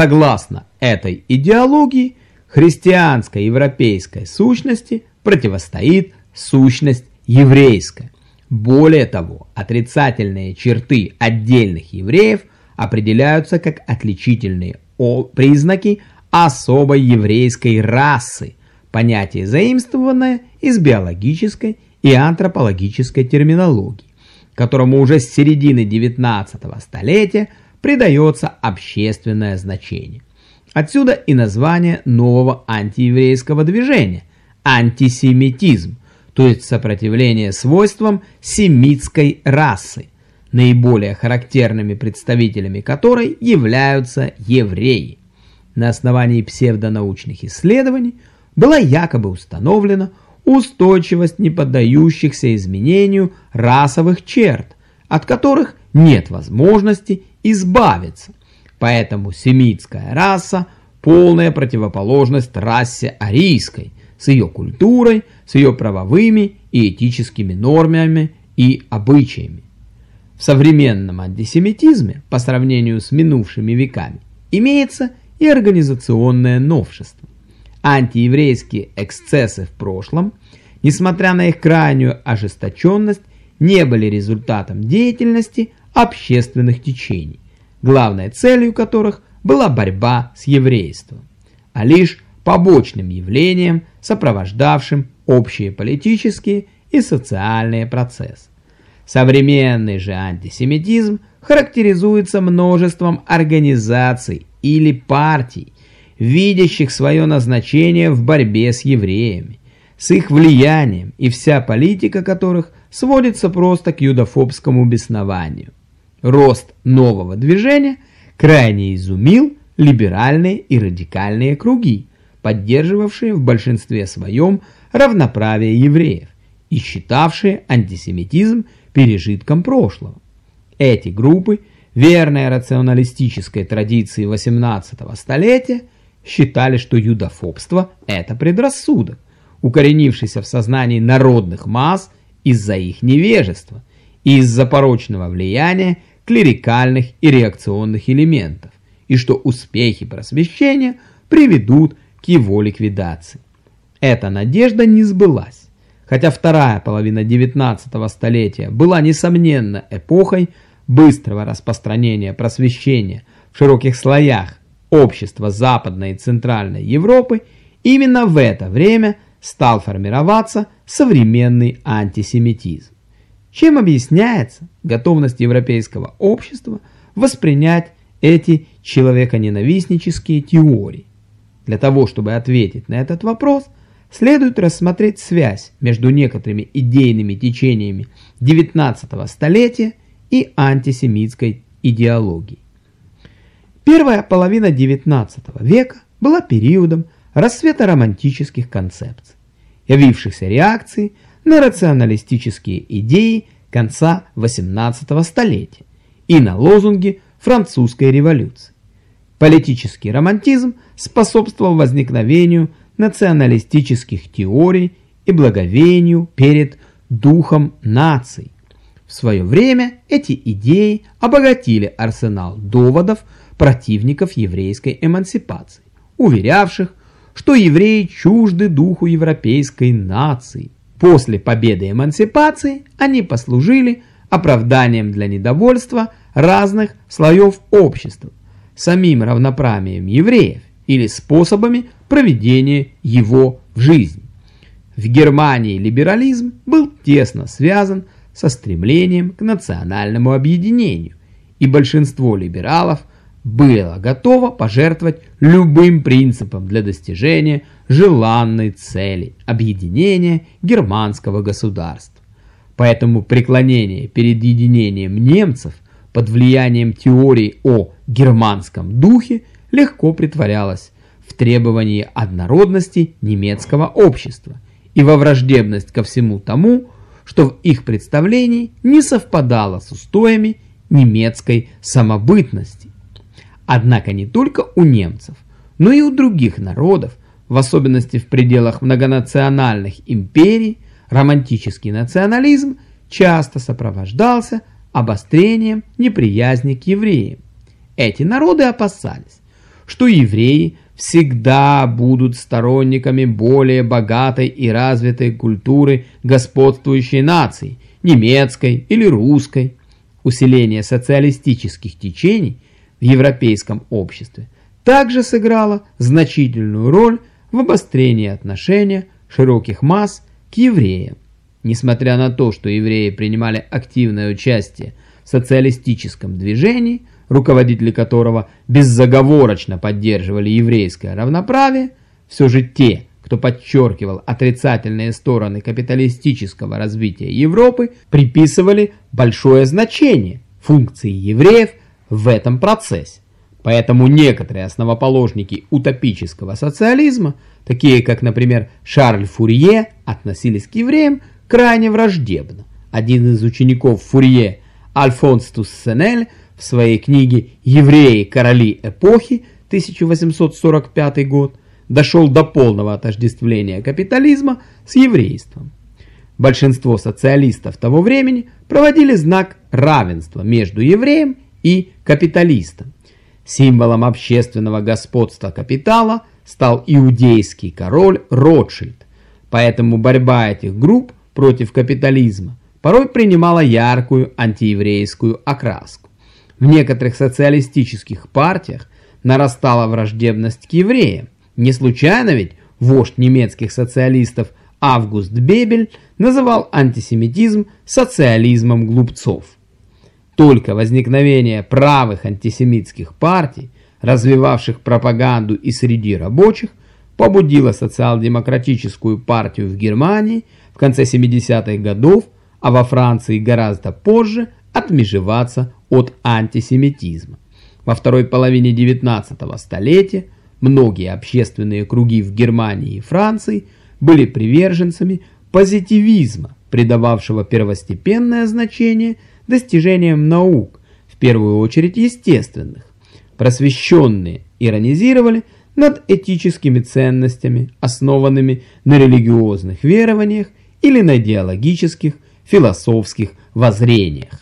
Согласно этой идеологии, христианской европейской сущности противостоит сущность еврейская. Более того, отрицательные черты отдельных евреев определяются как отличительные признаки особой еврейской расы, понятие заимствованное из биологической и антропологической терминологии, которому уже с середины 19 столетия придается общественное значение. Отсюда и название нового антиеврейского движения – антисемитизм, то есть сопротивление свойствам семитской расы, наиболее характерными представителями которой являются евреи. На основании псевдонаучных исследований была якобы установлена устойчивость неподдающихся изменению расовых черт, от которых нет возможности избавиться. Поэтому семитская раса – полная противоположность расе арийской, с ее культурой, с ее правовыми и этическими нормами и обычаями. В современном антисемитизме, по сравнению с минувшими веками, имеется и организационное новшество. Антиеврейские эксцессы в прошлом, несмотря на их крайнюю ожесточенность, не были результатом деятельности общественных течений, главной целью которых была борьба с еврейством, а лишь побочным явлением, сопровождавшим общие политические и социальные процессы. Современный же антисемитизм характеризуется множеством организаций или партий, видящих свое назначение в борьбе с евреями, с их влиянием и вся политика которых сводится просто к юдофобскому беснованию. Рост нового движения крайне изумил либеральные и радикальные круги, поддерживавшие в большинстве своем равноправие евреев и считавшие антисемитизм пережитком прошлого. Эти группы, верные рационалистической традиции 18 столетия, считали, что юдофобство – это предрассудок, укоренившийся в сознании народных масс из-за их невежества и из-за порочного влияния клерикальных и реакционных элементов, и что успехи просвещения приведут к его ликвидации. Эта надежда не сбылась, хотя вторая половина 19 столетия была несомненно эпохой быстрого распространения просвещения в широких слоях общества Западной и Центральной Европы, именно в это время стал формироваться современный антисемитизм. Чем объясняется готовность европейского общества воспринять эти человеконенавистнические теории? Для того, чтобы ответить на этот вопрос, следует рассмотреть связь между некоторыми идейными течениями XIX столетия и антисемитской идеологией. Первая половина XIX века была периодом расцвета романтических концепций, явившихся реакцией на рационалистические идеи конца XVIII столетия и на лозунги французской революции. Политический романтизм способствовал возникновению националистических теорий и благовению перед духом наций. В свое время эти идеи обогатили арсенал доводов противников еврейской эмансипации, уверявших, что евреи чужды духу европейской нации. После победы эмансипации они послужили оправданием для недовольства разных слоев общества, самим равноправием евреев или способами проведения его в жизнь. В Германии либерализм был тесно связан со стремлением к национальному объединению, и большинство либералов было готово пожертвовать любым принципом для достижения желанной цели – объединения германского государства. Поэтому преклонение перед единением немцев под влиянием теории о германском духе легко притворялось в требовании однородности немецкого общества и во враждебность ко всему тому, что в их представлении не совпадало с устоями немецкой самобытности. Однако не только у немцев, но и у других народов, в особенности в пределах многонациональных империй, романтический национализм часто сопровождался обострением неприязни к евреям. Эти народы опасались, что евреи всегда будут сторонниками более богатой и развитой культуры господствующей нации, немецкой или русской. Усиление социалистических течений в европейском обществе также сыграло значительную роль в обострении отношения широких масс к евреям. Несмотря на то, что евреи принимали активное участие в социалистическом движении, руководители которого беззаговорочно поддерживали еврейское равноправие, все же те, кто подчеркивал отрицательные стороны капиталистического развития Европы, приписывали большое значение функции евреев в этом процессе. Поэтому некоторые основоположники утопического социализма, такие как, например, Шарль Фурье, относились к евреям крайне враждебно. Один из учеников Фурье, Альфонс Туссенель, в своей книге «Евреи. Короли эпохи» 1845 год дошел до полного отождествления капитализма с еврейством. Большинство социалистов того времени проводили знак равенства между евреем и капиталистом. Символом общественного господства капитала стал иудейский король Ротшильд, поэтому борьба этих групп против капитализма порой принимала яркую антиеврейскую окраску. В некоторых социалистических партиях нарастала враждебность к евреям. Не случайно ведь вождь немецких социалистов Август Бебель называл антисемитизм социализмом глупцов. Только возникновение правых антисемитских партий, развивавших пропаганду и среди рабочих, побудило социал-демократическую партию в Германии в конце 70-х годов, а во Франции гораздо позже отмежеваться от антисемитизма. Во второй половине 19 столетия многие общественные круги в Германии и Франции были приверженцами позитивизма, придававшего первостепенное значение достижениям наук, в первую очередь естественных. Просвещенные иронизировали над этическими ценностями, основанными на религиозных верованиях или на идеологических, философских воззрениях.